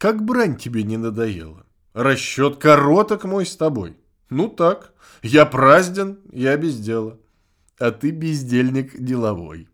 Как брань тебе не надоела? Расчет короток мой с тобой. Ну так, я празден, я без дела. А ты бездельник деловой.